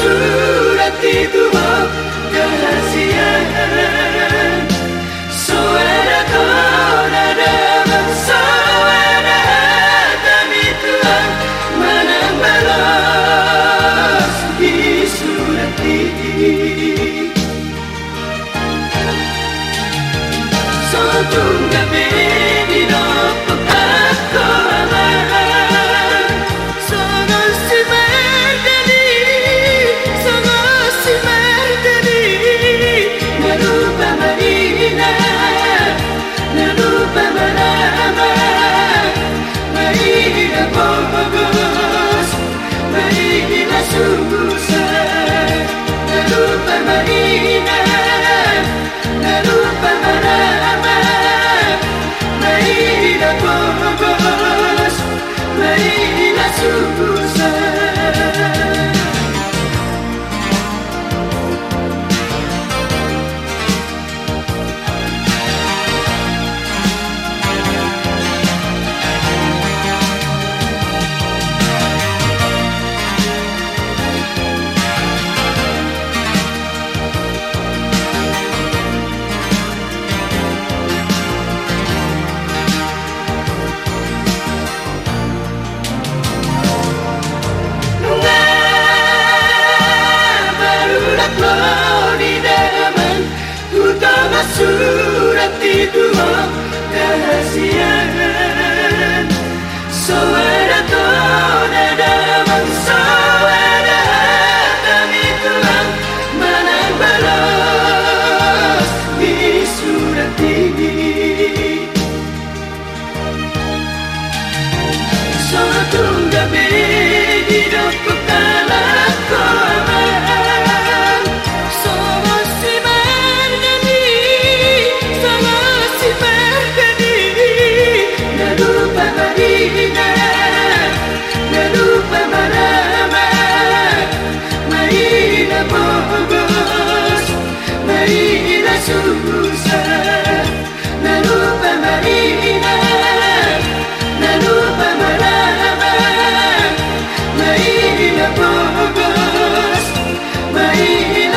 surat itu.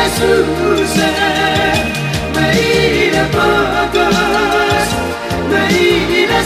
Jesús, me iré a pagas, me iré a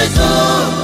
Jesus.